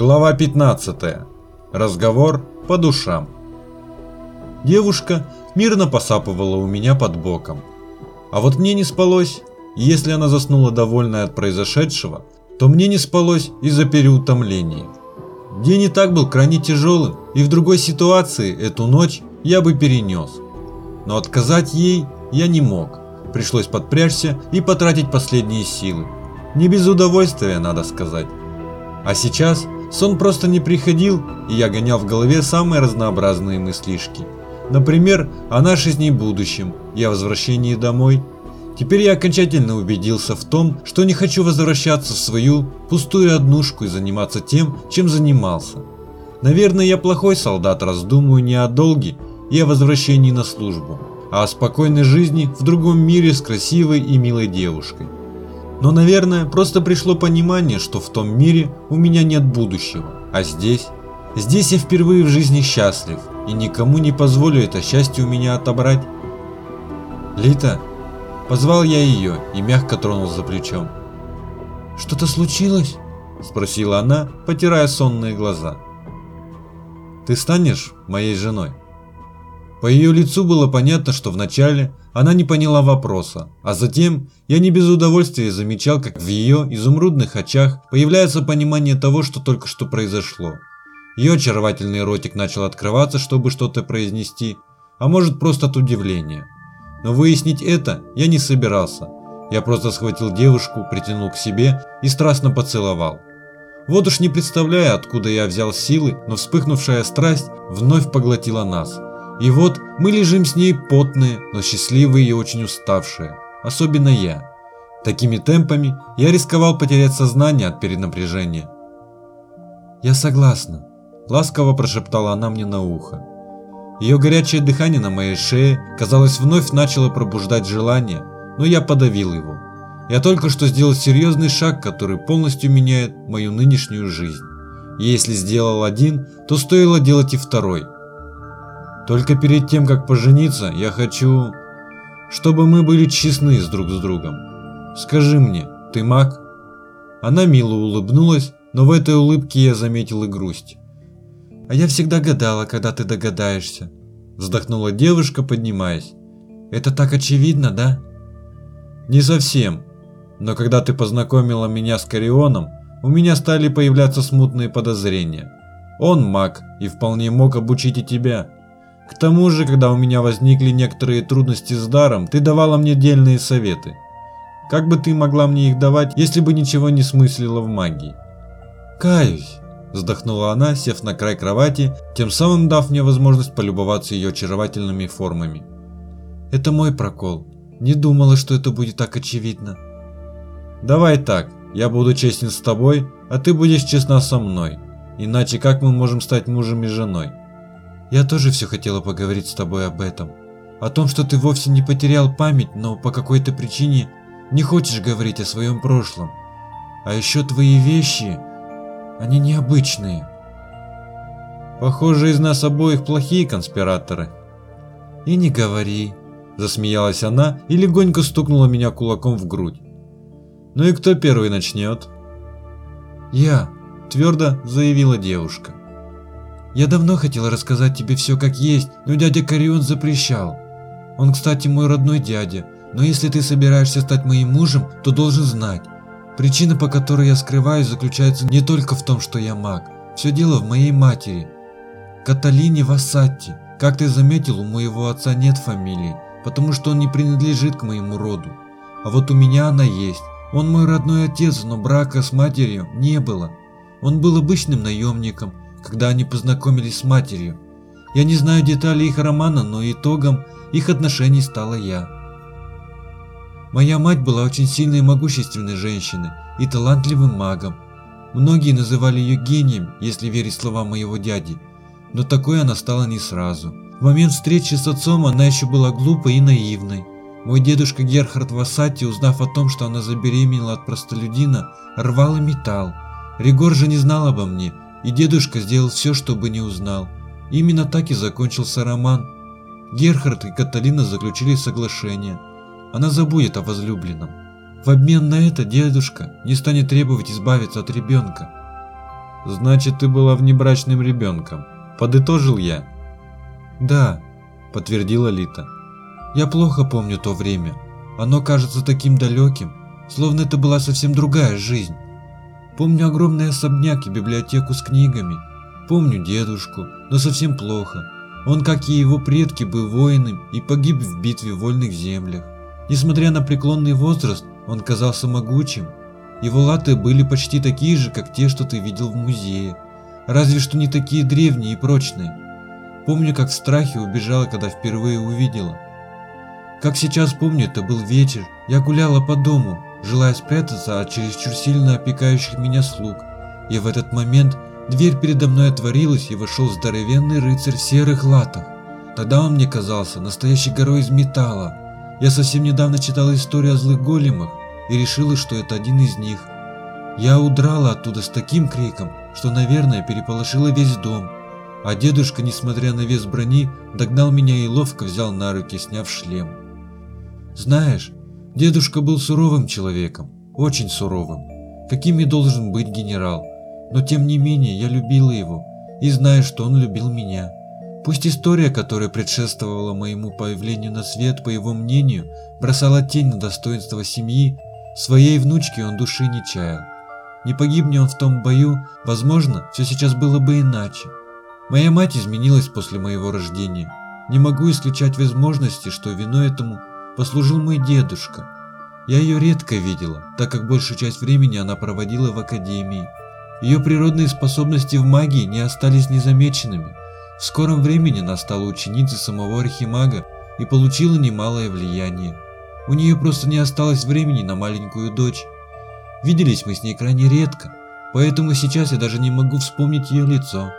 Глава 15. Разговор по душам. Девушка мирно посапывала у меня под боком. А вот мне не спалось. Если она заснула довольная от произошедшего, то мне не спалось из-за переутомления. День и так был крайне тяжелым, и в другой ситуации эту ночь я бы перенес. Но отказать ей я не мог. Пришлось подпрячься и потратить последние силы. Не без удовольствия, надо сказать. А сейчас Сон просто не приходил, и я гонял в голове самые разнообразные мыслишки. Например, о нашей с ней будущем и о возвращении домой. Теперь я окончательно убедился в том, что не хочу возвращаться в свою пустую однушку и заниматься тем, чем занимался. Наверное, я плохой солдат, раздумываю не о долге и о возвращении на службу, а о спокойной жизни в другом мире с красивой и милой девушкой. Но, наверное, просто пришло понимание, что в том мире у меня нет будущего, а здесь... Здесь я впервые в жизни счастлив, и никому не позволю это счастье у меня отобрать. Лита, позвал я ее и мягко тронул за плечом. Что-то случилось? Спросила она, потирая сонные глаза. Ты станешь моей женой? По ее лицу было понятно, что вначале она не поняла вопроса, а затем я не без удовольствия замечал, как в ее изумрудных очах появляется понимание того, что только что произошло. Ее очаровательный ротик начал открываться, чтобы что-то произнести, а может просто от удивления. Но выяснить это я не собирался. Я просто схватил девушку, притянул к себе и страстно поцеловал. Вот уж не представляя, откуда я взял силы, но вспыхнувшая страсть вновь поглотила нас – и вот мы лежим с ней потные, но счастливые и очень уставшие. Особенно я. Такими темпами я рисковал потерять сознание от перенапряжения. «Я согласна», – ласково прошептала она мне на ухо. Ее горячее дыхание на моей шее, казалось, вновь начало пробуждать желание, но я подавил его. Я только что сделал серьезный шаг, который полностью меняет мою нынешнюю жизнь. И если сделал один, то стоило делать и второй – только перед тем, как пожениться, я хочу, чтобы мы были честны с друг с другом. Скажи мне, ты маг?» Она мило улыбнулась, но в этой улыбке я заметил и грусть. «А я всегда гадала, когда ты догадаешься», – вздохнула девушка, поднимаясь. «Это так очевидно, да?» «Не совсем. Но когда ты познакомила меня с Карионом, у меня стали появляться смутные подозрения. Он маг и вполне мог обучить и тебя. К тому же, когда у меня возникли некоторые трудности с даром, ты давала мне дельные советы. Как бы ты могла мне их давать, если бы ничего не смыслила в магии? Каюсь, вздохнула она, сев на край кровати, тем самым дав мне возможность полюбоваться ее очаровательными формами. Это мой прокол. Не думала, что это будет так очевидно. Давай так, я буду честен с тобой, а ты будешь честна со мной. Иначе как мы можем стать мужем и женой? Я тоже все хотела поговорить с тобой об этом. О том, что ты вовсе не потерял память, но по какой-то причине не хочешь говорить о своем прошлом. А еще твои вещи, они необычные. Похоже, из нас обоих плохие конспираторы. И не говори, засмеялась она и легонько стукнула меня кулаком в грудь. Ну и кто первый начнет? Я, твердо заявила девушка. Я давно хотела рассказать тебе все как есть, но дядя Карион запрещал. Он, кстати, мой родной дядя, но если ты собираешься стать моим мужем, то должен знать. Причина, по которой я скрываюсь, заключается не только в том, что я маг. Все дело в моей матери. Каталине Вассатти. Как ты заметил, у моего отца нет фамилии, потому что он не принадлежит к моему роду. А вот у меня она есть. Он мой родной отец, но брака с матерью не было. Он был обычным наемником, когда они познакомились с матерью. Я не знаю деталей их романа, но итогом их отношений стала я. Моя мать была очень сильной и могущественной женщиной и талантливым магом. Многие называли ее гением, если верить словам моего дяди, но такой она стала не сразу. В момент встречи с отцом она еще была глупой и наивной. Мой дедушка Герхард Васати, узнав о том, что она забеременела от простолюдина, рвал и металл. Ригор же не знал обо мне и дедушка сделал все, чтобы не узнал. Именно так и закончился роман. Герхард и Каталина заключили соглашение. Она забудет о возлюбленном. В обмен на это дедушка не станет требовать избавиться от ребенка. Значит, ты была внебрачным ребенком. Подытожил я. Да, подтвердила Лита. Я плохо помню то время. Оно кажется таким далеким, словно это была совсем другая жизнь. Помню огромный особняк и библиотеку с книгами. Помню дедушку, но совсем плохо. Он, как и его предки, был воином и погиб в битве в вольных землях. Несмотря на преклонный возраст, он казался могучим. Его латы были почти такие же, как те, что ты видел в музее, разве что не такие древние и прочные. Помню, как в страхе убежала, когда впервые увидела. Как сейчас помню, это был вечер, я гуляла по дому, желая спрятаться от чересчур сильно опекающих меня слуг, и в этот момент дверь передо мной отворилась и вошел здоровенный рыцарь в серых латах. Тогда он мне казался настоящей горой из металла. Я совсем недавно читала историю о злых големах и решила, что это один из них. Я удрала оттуда с таким криком, что, наверное, переполошила весь дом. А дедушка, несмотря на вес брони, догнал меня и ловко взял на руки, сняв шлем. Знаешь, дедушка был суровым человеком, очень суровым, каким и должен быть генерал. Но тем не менее я любила его и знаю, что он любил меня. Пусть история, которая предшествовала моему появлению на свет, по его мнению, бросала тень на достоинство семьи, своей внучке он души не чаял. Не погибни он в том бою, возможно, все сейчас было бы иначе. Моя мать изменилась после моего рождения. Не могу исключать возможности, что виной этому послужил мой дедушка. Я ее редко видела, так как большую часть времени она проводила в академии. Ее природные способности в магии не остались незамеченными. В скором времени она стала ученицей самого архимага и получила немалое влияние. У нее просто не осталось времени на маленькую дочь. Виделись мы с ней крайне редко, поэтому сейчас я даже не могу вспомнить ее лицо.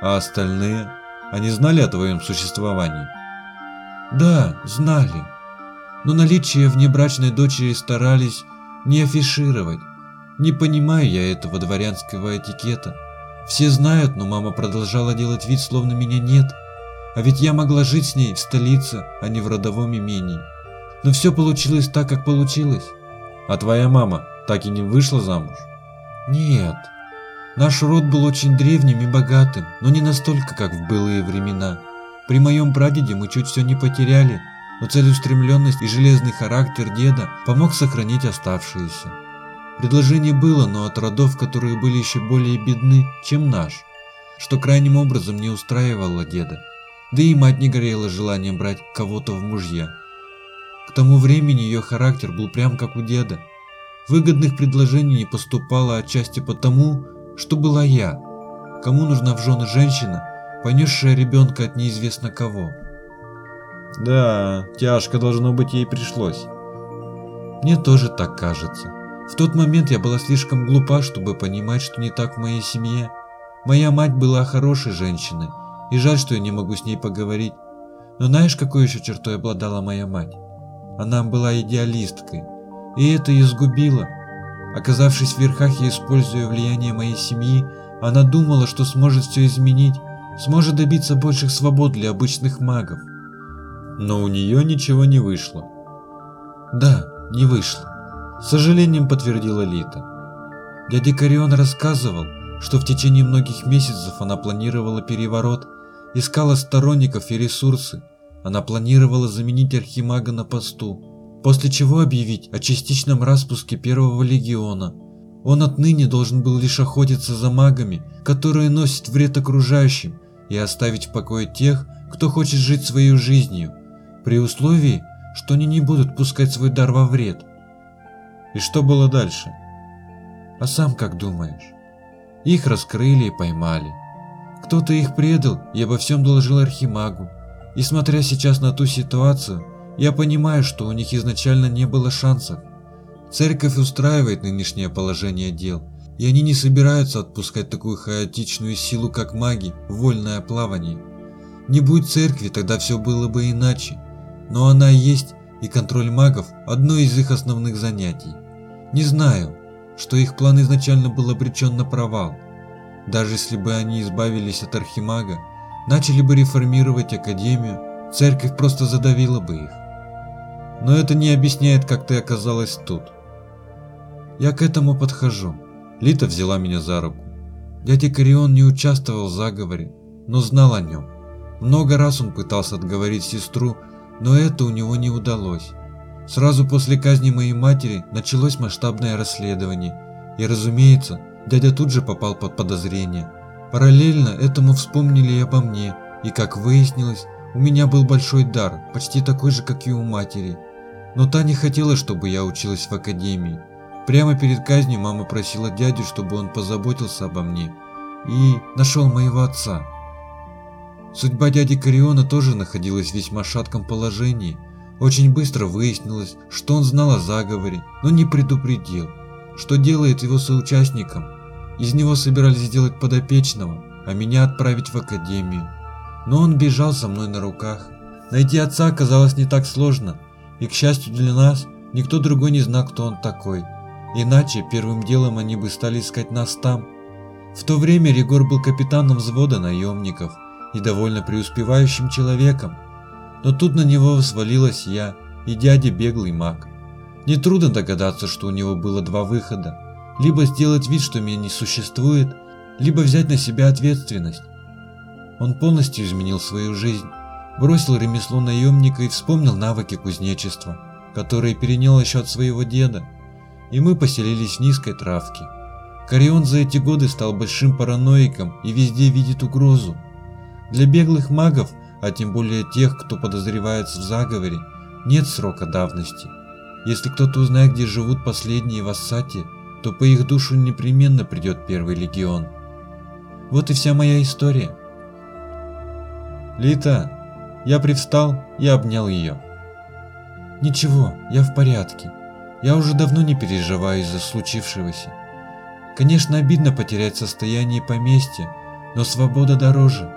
А остальные? Они знали о твоем существовании? Да, знали. Но наличие внебрачной дочери старались не афишировать. Не понимаю я этого дворянского этикета. Все знают, но мама продолжала делать вид, словно меня нет. А ведь я могла жить с ней в столице, а не в родовом имении. Но все получилось так, как получилось. А твоя мама так и не вышла замуж? Нет. Наш род был очень древним и богатым, но не настолько, как в былые времена. При моем прадеде мы чуть все не потеряли, но целеустремленность и железный характер деда помог сохранить оставшиеся. Предложение было, но от родов, которые были еще более бедны, чем наш, что крайним образом не устраивало деда. Да и мать не горела желанием брать кого-то в мужья. К тому времени ее характер был прям как у деда. Выгодных предложений не поступало отчасти потому, что была я. Кому нужна в жены женщина, понесшая ребенка от неизвестно кого. Да, тяжко должно быть ей пришлось. Мне тоже так кажется. В тот момент я была слишком глупа, чтобы понимать, что не так в моей семье. Моя мать была хорошей женщиной, и жаль, что я не могу с ней поговорить. Но знаешь, какой еще чертой обладала моя мать? Она была идеалисткой, и это ее сгубило. Оказавшись в верхах и используя влияние моей семьи, она думала, что сможет все изменить, сможет добиться больших свобод для обычных магов. Но у нее ничего не вышло. Да, не вышло. С сожалением подтвердила Лита. Дядя Карион рассказывал, что в течение многих месяцев она планировала переворот, искала сторонников и ресурсы. Она планировала заменить Архимага на посту, после чего объявить о частичном распуске Первого Легиона. Он отныне должен был лишь охотиться за магами, которые носят вред окружающим, и оставить в покое тех, кто хочет жить своей жизнью, при условии, что они не будут пускать свой дар во вред. И что было дальше? А сам как думаешь? Их раскрыли и поймали. Кто-то их предал и обо всем доложил Архимагу. И смотря сейчас на ту ситуацию, я понимаю, что у них изначально не было шансов. Церковь устраивает нынешнее положение дел, и они не собираются отпускать такую хаотичную силу, как маги, в вольное плавание. Не будь церкви, тогда все было бы иначе. Но она есть, и контроль магов – одно из их основных занятий. Не знаю, что их план изначально был обречен на провал. Даже если бы они избавились от Архимага, начали бы реформировать Академию, церковь просто задавила бы их. Но это не объясняет, как ты оказалась тут. Я к этому подхожу. Лита взяла меня за руку. Дядя Корион не участвовал в заговоре, но знал о нем. Много раз он пытался отговорить сестру, но это у него не удалось. Сразу после казни моей матери началось масштабное расследование, и, разумеется, дядя тут же попал под подозрение. Параллельно этому вспомнили и обо мне, и, как выяснилось, у меня был большой дар, почти такой же, как и у матери. Но та не хотела, чтобы я училась в академии. Прямо перед казнью мама просила дядю, чтобы он позаботился обо мне и нашел моего отца. Судьба дяди Кариона тоже находилась в весьма шатком положении. Очень быстро выяснилось, что он знал о заговоре, но не предупредил, что делает его соучастником. Из него собирались сделать подопечного, а меня отправить в академию. Но он бежал со мной на руках. Найти отца оказалось не так сложно, и, к счастью для нас, никто другой не знал, кто он такой. Иначе первым делом они бы стали искать нас там. В то время Ригор был капитаном взвода наемников и довольно преуспевающим человеком. Но тут на него свалилась я и дядя беглый маг. Нетрудно догадаться, что у него было два выхода. Либо сделать вид, что меня не существует, либо взять на себя ответственность. Он полностью изменил свою жизнь, бросил ремесло наемника и вспомнил навыки кузнечества, которые перенял еще от своего деда и мы поселились в низкой травке. Корион за эти годы стал большим параноиком и везде видит угрозу. Для беглых магов, а тем более тех, кто подозревается в заговоре, нет срока давности. Если кто-то узнает, где живут последние в Ассате, то по их душу непременно придет первый легион. Вот и вся моя история. Лита, я привстал и обнял ее. Ничего, я в порядке. Я уже давно не переживаю из-за случившегося. Конечно, обидно потерять состояние поместья, но свобода дороже.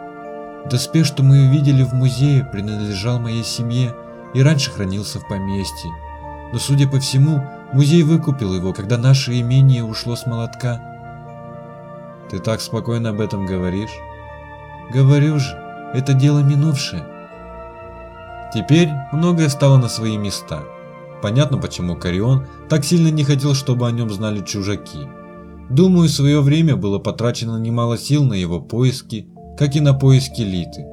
Доспех, что мы увидели в музее, принадлежал моей семье и раньше хранился в поместье. Но, судя по всему, музей выкупил его, когда наше имение ушло с молотка. Ты так спокойно об этом говоришь? Говорю же, это дело минувшее. Теперь многое стало на свои места. Понятно, почему Карион так сильно не хотел, чтобы о нем знали чужаки. Думаю, в свое время было потрачено немало сил на его поиски, как и на поиски Литы.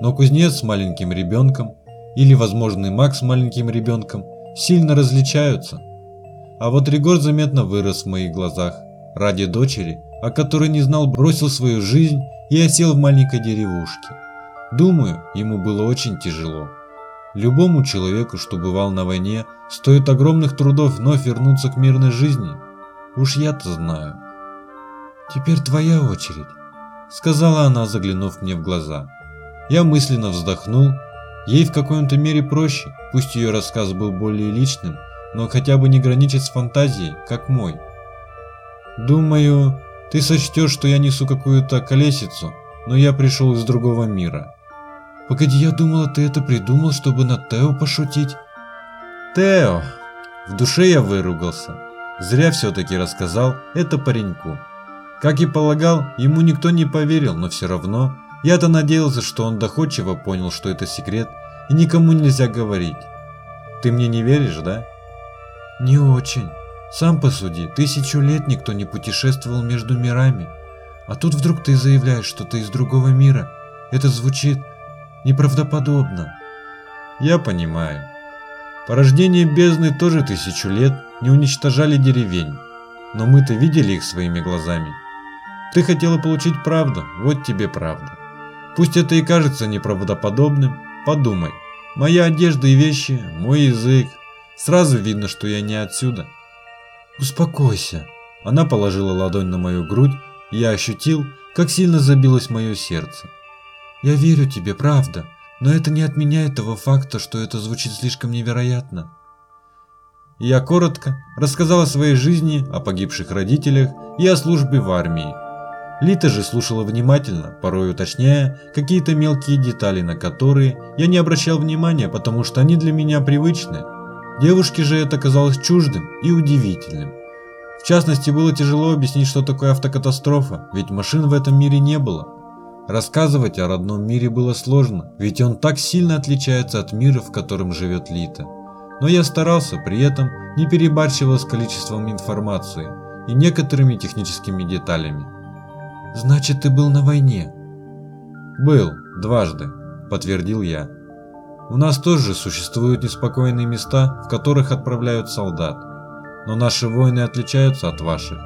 Но кузнец с маленьким ребенком или возможный маг с маленьким ребенком сильно различаются. А вот Ригор заметно вырос в моих глазах. Ради дочери, о которой не знал, бросил свою жизнь и осел в маленькой деревушке. Думаю, ему было очень тяжело. Любому человеку, что бывал на войне, стоит огромных трудов вновь вернуться к мирной жизни. Уж я-то знаю. Теперь твоя очередь, сказала она, заглянув мне в глаза. Я мысленно вздохнул. Ей в какой-то мере проще, пусть ее рассказ был более личным, но хотя бы не граничит с фантазией, как мой. Думаю, ты сочтешь, что я несу какую-то колесицу, но я пришел из другого мира. Погоди, я думала, ты это придумал, чтобы на Тео пошутить. Тео! В душе я выругался. Зря все-таки рассказал это пареньку. Как и полагал, ему никто не поверил, но все равно я-то надеялся, что он доходчиво понял, что это секрет и никому нельзя говорить. Ты мне не веришь, да? Не очень. Сам посуди, тысячу лет никто не путешествовал между мирами. А тут вдруг ты заявляешь, что ты из другого мира. Это звучит неправдоподобно. Я понимаю. Порождение бездны тоже тысячу лет не уничтожали деревень, но мы-то видели их своими глазами. Ты хотела получить правду, вот тебе правда. Пусть это и кажется неправдоподобным, подумай. Моя одежда и вещи, мой язык. Сразу видно, что я не отсюда. Успокойся. Она положила ладонь на мою грудь, и я ощутил, как сильно забилось мое сердце. Я верю тебе, правда, но это не отменяет того факта, что это звучит слишком невероятно. Я коротко рассказал о своей жизни, о погибших родителях и о службе в армии. Лита же слушала внимательно, порой уточняя какие-то мелкие детали, на которые я не обращал внимания, потому что они для меня привычны. Девушке же это казалось чуждым и удивительным. В частности, было тяжело объяснить, что такое автокатастрофа, ведь машин в этом мире не было. Рассказывать о родном мире было сложно, ведь он так сильно отличается от мира, в котором живет Лита. Но я старался при этом не перебарщивал с количеством информации и некоторыми техническими деталями. Значит, ты был на войне? Был, дважды, подтвердил я. У нас тоже существуют неспокойные места, в которых отправляют солдат. Но наши войны отличаются от ваших.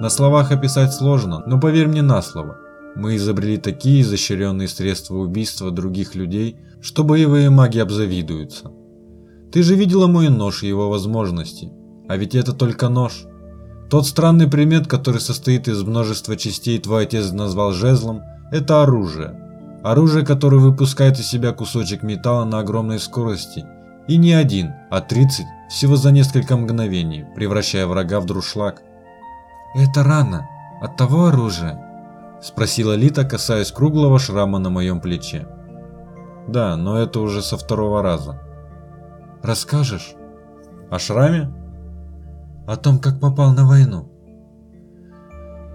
На словах описать сложно, но поверь мне на слово. Мы изобрели такие изощренные средства убийства других людей, что боевые маги обзавидуются. Ты же видела мой нож и его возможности. А ведь это только нож. Тот странный предмет, который состоит из множества частей, твой отец назвал жезлом, это оружие. Оружие, которое выпускает из себя кусочек металла на огромной скорости. И не один, а 30, всего за несколько мгновений, превращая врага в друшлаг. «Это рана. От того оружия?» Спросила Лита, касаясь круглого шрама на моем плече. Да, но это уже со второго раза. Расскажешь? О шраме? О том, как попал на войну.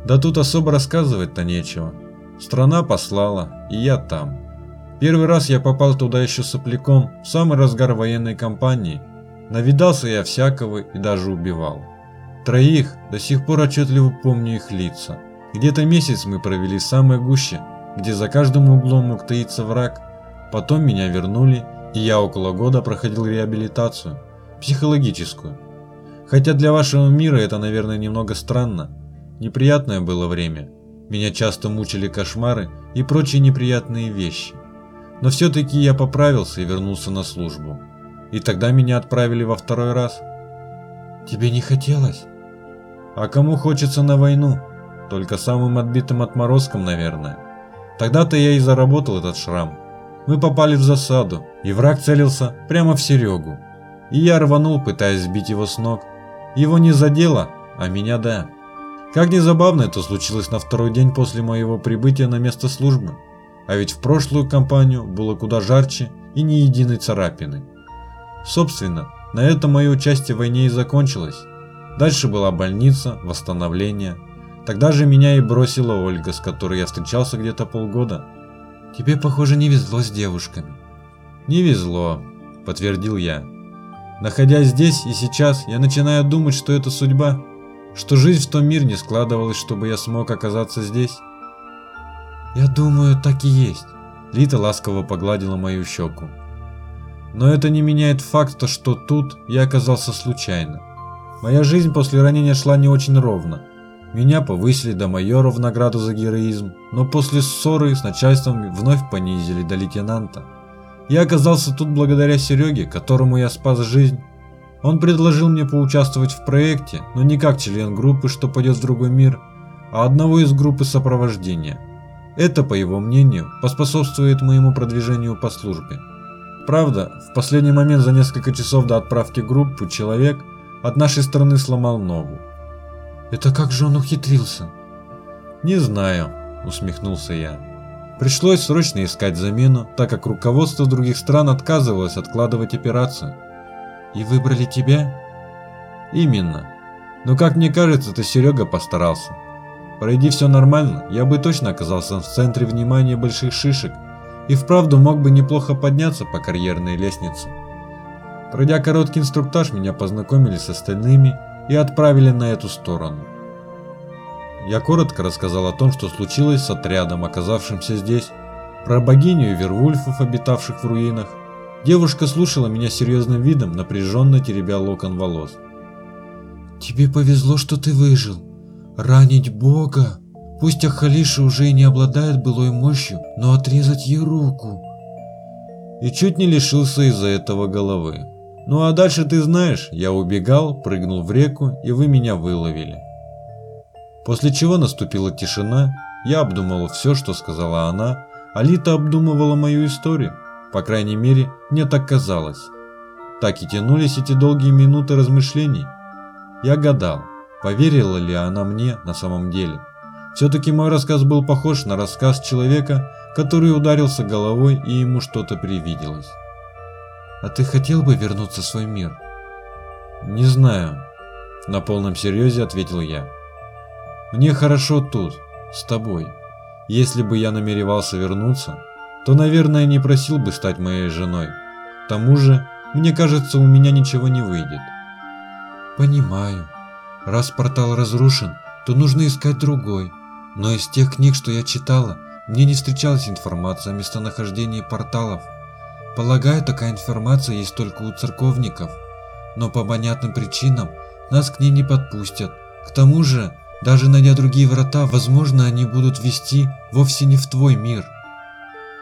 Да тут особо рассказывать-то нечего. Страна послала, и я там. Первый раз я попал туда еще сопляком, в самый разгар военной кампании. Навидался я всякого и даже убивал. Троих, до сих пор отчетливо помню их лица. Где-то месяц мы провели в самой гуще, где за каждым углом мог таиться враг. Потом меня вернули, и я около года проходил реабилитацию, психологическую. Хотя для вашего мира это, наверное, немного странно. Неприятное было время. Меня часто мучили кошмары и прочие неприятные вещи. Но все-таки я поправился и вернулся на службу. И тогда меня отправили во второй раз. Тебе не хотелось? А кому хочется на войну? Только самым отбитым отморозком, наверное. Тогда-то я и заработал этот шрам. Мы попали в засаду, и враг целился прямо в Серегу. И я рванул, пытаясь сбить его с ног. Его не задело, а меня да. Как ни забавно это случилось на второй день после моего прибытия на место службы. А ведь в прошлую кампанию было куда жарче и ни единой царапины. Собственно, на этом мое участие в войне и закончилось. Дальше была больница, восстановление. Тогда же меня и бросила Ольга, с которой я встречался где-то полгода. Тебе, похоже, не везло с девушками. Не везло, подтвердил я. Находясь здесь и сейчас, я начинаю думать, что это судьба, что жизнь в том мир не складывалась, чтобы я смог оказаться здесь. Я думаю, так и есть. Лита ласково погладила мою щеку. Но это не меняет факта, что тут я оказался случайно. Моя жизнь после ранения шла не очень ровно. Меня повысили до майора в награду за героизм, но после ссоры с начальством вновь понизили до лейтенанта. Я оказался тут благодаря Сереге, которому я спас жизнь. Он предложил мне поучаствовать в проекте, но не как член группы, что пойдет в другой мир, а одного из группы сопровождения. Это, по его мнению, поспособствует моему продвижению по службе. Правда, в последний момент за несколько часов до отправки группы человек от нашей стороны сломал ногу. Это как же он ухитрился? Не знаю, усмехнулся я. Пришлось срочно искать замену, так как руководство других стран отказывалось откладывать операцию. И выбрали тебя? Именно. Но как мне кажется, это Серега постарался. Пройди все нормально, я бы точно оказался в центре внимания больших шишек и вправду мог бы неплохо подняться по карьерной лестнице. Пройдя короткий инструктаж, меня познакомили с остальными и отправили на эту сторону. Я коротко рассказал о том, что случилось с отрядом, оказавшимся здесь, про богиню и вервульфов, обитавших в руинах. Девушка слушала меня серьезным видом, напряженно теребя локон волос. «Тебе повезло, что ты выжил. Ранить Бога? Пусть Ахалиша уже и не обладает былой мощью, но отрезать ей руку...» И чуть не лишился из-за этого головы. Ну а дальше ты знаешь, я убегал, прыгнул в реку, и вы меня выловили. После чего наступила тишина, я обдумывал все, что сказала она, а Лита обдумывала мою историю. По крайней мере, мне так казалось. Так и тянулись эти долгие минуты размышлений. Я гадал, поверила ли она мне на самом деле. Все-таки мой рассказ был похож на рассказ человека, который ударился головой и ему что-то привиделось. А ты хотел бы вернуться в свой мир? Не знаю, на полном серьезе ответил я. Мне хорошо тут, с тобой. Если бы я намеревался вернуться, то, наверное, не просил бы стать моей женой. К тому же, мне кажется, у меня ничего не выйдет. Понимаю. Раз портал разрушен, то нужно искать другой. Но из тех книг, что я читала, мне не встречалась информация о местонахождении порталов. Полагаю, такая информация есть только у церковников, но по понятным причинам нас к ней не подпустят. К тому же, даже найдя другие врата, возможно, они будут вести вовсе не в твой мир.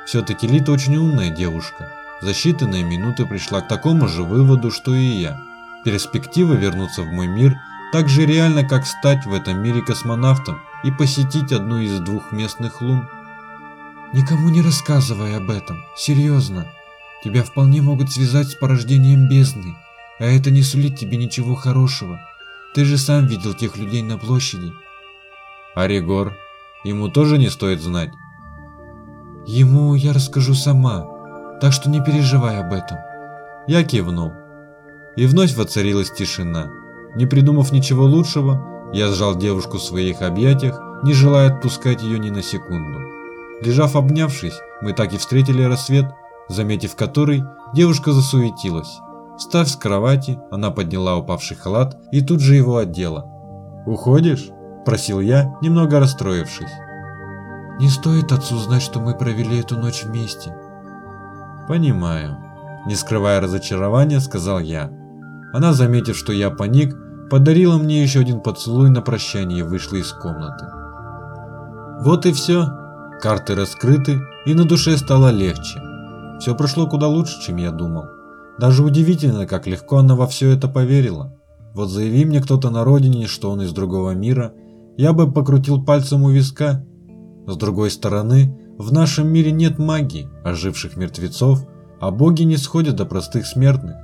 Все-таки Лита очень умная девушка. За считанные минуты пришла к такому же выводу, что и я. Перспектива вернуться в мой мир так же реально, как стать в этом мире космонавтом и посетить одну из двух местных лун. Никому не рассказывай об этом, серьезно. Тебя вполне могут связать с порождением бездны, а это не сулит тебе ничего хорошего. Ты же сам видел тех людей на площади. А Ригор? Ему тоже не стоит знать? Ему я расскажу сама, так что не переживай об этом. Я кивнул. И вновь воцарилась тишина. Не придумав ничего лучшего, я сжал девушку в своих объятиях, не желая отпускать ее ни на секунду. Лежав обнявшись, мы так и встретили рассвет, заметив который, девушка засуетилась. Встав с кровати, она подняла упавший халат и тут же его одела. «Уходишь?» – просил я, немного расстроившись. Не стоит отцу знать, что мы провели эту ночь вместе. Понимаю. Не скрывая разочарования, сказал я. Она, заметив, что я паник, подарила мне еще один поцелуй на прощание и вышла из комнаты. Вот и все. Карты раскрыты, и на душе стало легче. Все прошло куда лучше, чем я думал. Даже удивительно, как легко она во все это поверила. Вот заяви мне кто-то на родине, что он из другого мира, я бы покрутил пальцем у виска с другой стороны, в нашем мире нет магии, оживших мертвецов, а боги не сходят до простых смертных.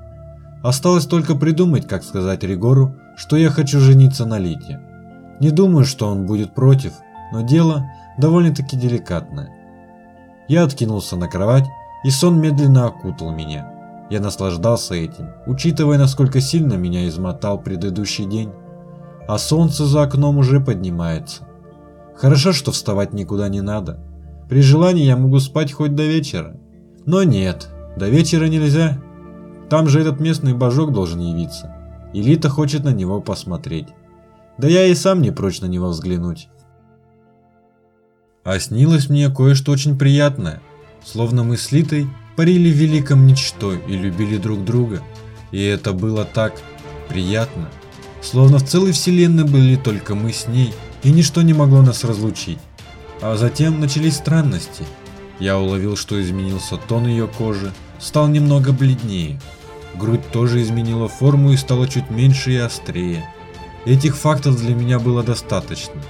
Осталось только придумать, как сказать Ригору, что я хочу жениться на Лите. Не думаю, что он будет против, но дело довольно-таки деликатное. Я откинулся на кровать, и сон медленно окутал меня. Я наслаждался этим, учитывая, насколько сильно меня измотал предыдущий день. А солнце за окном уже поднимается. Хорошо, что вставать никуда не надо. При желании я могу спать хоть до вечера. Но нет, до вечера нельзя. Там же этот местный божок должен явиться. Элита хочет на него посмотреть. Да я и сам не прочь на него взглянуть. А снилось мне кое-что очень приятное. Словно мы с Литой парили в великом ничто и любили друг друга. И это было так приятно. Словно в целой вселенной были только мы с ней – и ничто не могло нас разлучить. А затем начались странности. Я уловил, что изменился тон ее кожи, стал немного бледнее. Грудь тоже изменила форму и стала чуть меньше и острее. Этих фактов для меня было достаточно.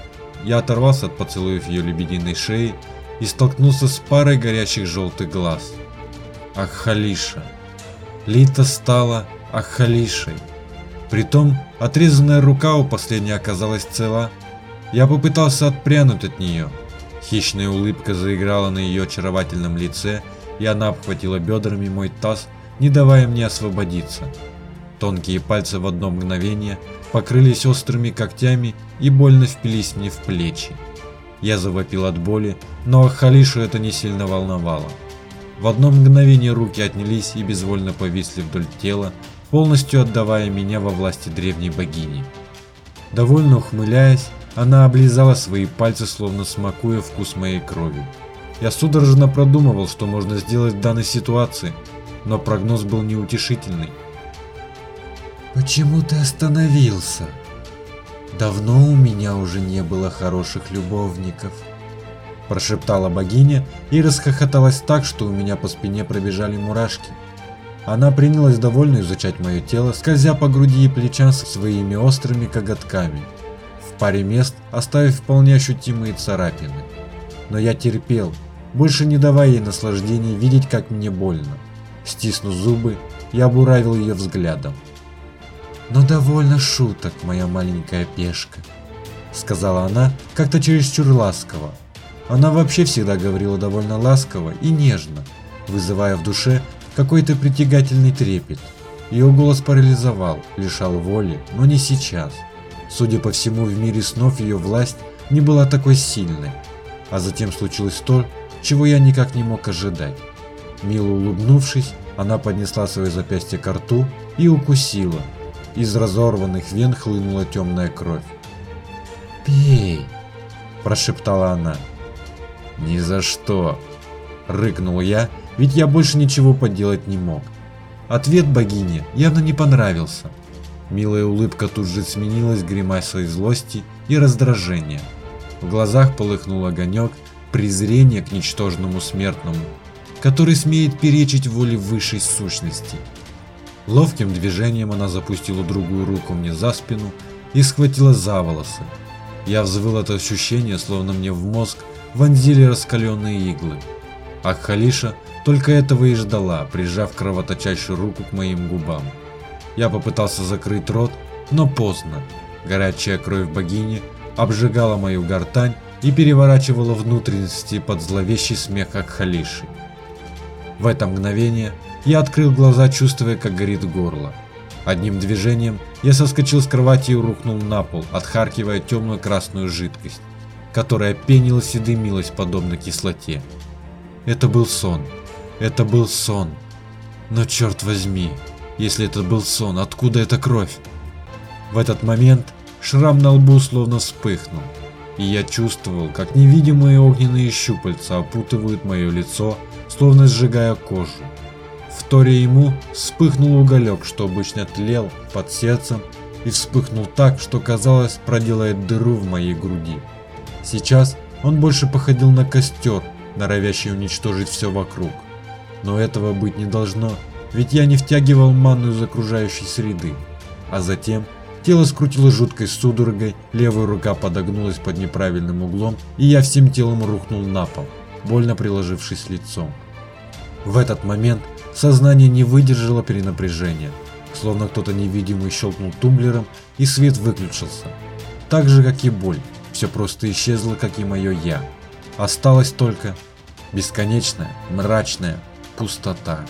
Я оторвался от поцелуев ее лебединой шеи и столкнулся с парой горящих желтых глаз. Ахалиша. Лита стала Ахалишей. Притом, отрезанная рука у последней оказалась цела, я попытался отпрянуть от нее. Хищная улыбка заиграла на ее очаровательном лице, и она обхватила бедрами мой таз, не давая мне освободиться. Тонкие пальцы в одно мгновение покрылись острыми когтями и больно впились мне в плечи. Я завопил от боли, но Халишу это не сильно волновало. В одно мгновение руки отнялись и безвольно повисли вдоль тела, полностью отдавая меня во власти древней богини. Довольно ухмыляясь, она облизала свои пальцы, словно смакуя вкус моей крови. Я судорожно продумывал, что можно сделать в данной ситуации, но прогноз был неутешительный. «Почему ты остановился? Давно у меня уже не было хороших любовников», прошептала богиня и расхохоталась так, что у меня по спине пробежали мурашки. Она принялась довольно изучать мое тело, скользя по груди и плечам своими острыми коготками паре мест оставив вполне ощутимые царапины. Но я терпел, больше не давая ей наслаждения видеть, как мне больно. Стиснув зубы, я буравил ее взглядом. «Но довольно шуток, моя маленькая пешка», — сказала она как-то чересчур ласково. Она вообще всегда говорила довольно ласково и нежно, вызывая в душе какой-то притягательный трепет. Ее голос парализовал, лишал воли, но не сейчас. Судя по всему, в мире снов ее власть не была такой сильной. А затем случилось то, чего я никак не мог ожидать. Мило улыбнувшись, она поднесла свое запястье к рту и укусила. Из разорванных вен хлынула темная кровь. «Пей!» – прошептала она. «Ни за что!» – рыкнул я, ведь я больше ничего поделать не мог. Ответ богини явно не понравился. Милая улыбка тут же сменилась гримасой злости и раздражения. В глазах полыхнул огонек презрения к ничтожному смертному, который смеет перечить воле высшей сущности. Ловким движением она запустила другую руку мне за спину и схватила за волосы. Я взвыл от ощущения, словно мне в мозг вонзили раскаленные иглы. А Халиша только этого и ждала, прижав кровоточащую руку к моим губам. Я попытался закрыть рот, но поздно. Горячая кровь богини обжигала мою гортань и переворачивала внутренности под зловещий смех Акхалиши. В это мгновение я открыл глаза, чувствуя, как горит горло. Одним движением я соскочил с кровати и рухнул на пол, отхаркивая темную красную жидкость, которая пенилась и дымилась подобно кислоте. Это был сон. Это был сон. Но черт возьми, если это был сон, откуда эта кровь? В этот момент шрам на лбу словно вспыхнул, и я чувствовал, как невидимые огненные щупальца опутывают мое лицо, словно сжигая кожу. В торе ему вспыхнул уголек, что обычно тлел под сердцем, и вспыхнул так, что казалось проделает дыру в моей груди. Сейчас он больше походил на костер, норовящий уничтожить все вокруг. Но этого быть не должно, ведь я не втягивал манну из окружающей среды. А затем тело скрутило жуткой судорогой, левая рука подогнулась под неправильным углом, и я всем телом рухнул на пол, больно приложившись лицом. В этот момент сознание не выдержало перенапряжения, словно кто-то невидимый щелкнул тумблером, и свет выключился. Так же, как и боль, все просто исчезло, как и мое «я». Осталась только бесконечная, мрачная пустота.